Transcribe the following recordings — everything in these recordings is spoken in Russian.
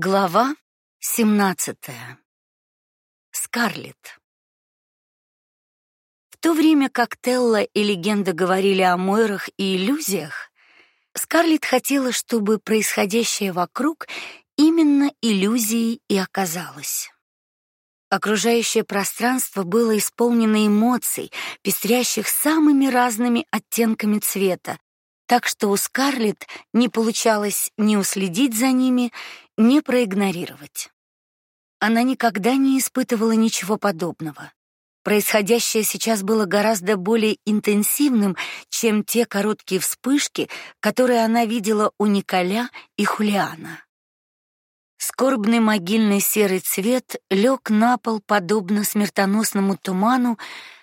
Глава 17. Скарлетт. В то время как Телла и легенда говорили о Мойрах и иллюзиях, Скарлетт хотела, чтобы происходящее вокруг именно иллюзией и оказалось. Окружающее пространство было исполнено эмоций, пестрящих самыми разными оттенками цвета, так что у Скарлетт не получалось ни уследить за ними, ни проигнорировать. Она никогда не испытывала ничего подобного. Происходящее сейчас было гораздо более интенсивным, чем те короткие вспышки, которые она видела у Николя и Хулиана. Скорбный могильный серый цвет лег на пол подобно смертоносному туману,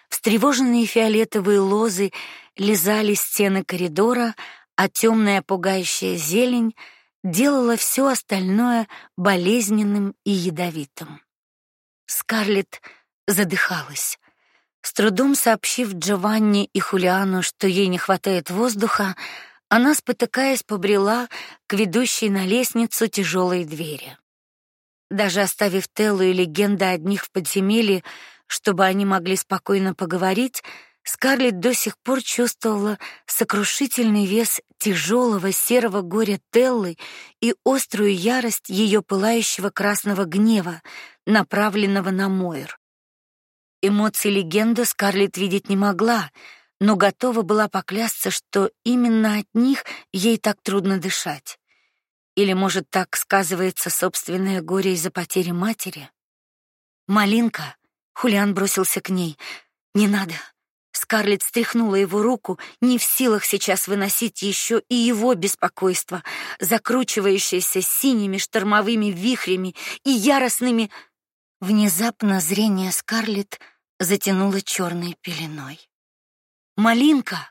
встревоженные фиолетовые лозы лизали стены коридора, а темная пугающая зелень делала все остальное болезненным и ядовитым. Скарлетт задыхалась. С трудом сообщив Джованни и Хулиану, что ей не хватает воздуха, она, спотыкаясь, побрела к ведущей на лестницу тяжелой двери. Даже оставив Теллу и легенда одних в подземелье, чтобы они могли спокойно поговорить, Скарлетт до сих пор чувствовала сокрушительный вес тяжелого серого горя Теллы и острую ярость ее пылающего красного гнева, направленного на Мойр. Эмоции легенды Скарлетт видеть не могла, но готова была поклясться, что именно от них ей так трудно дышать. Или, может, так сказывается собственное горе из-за потери матери? Малинка, Хулиан бросился к ней. Не надо. Скарлетт стряхнула его руку, не в силах сейчас выносить еще и его беспокойство, закручивающееся синими штормовыми вихрями и яростными. Внезапно зрение Скарлетт затянуло черной пеленой. Малинка,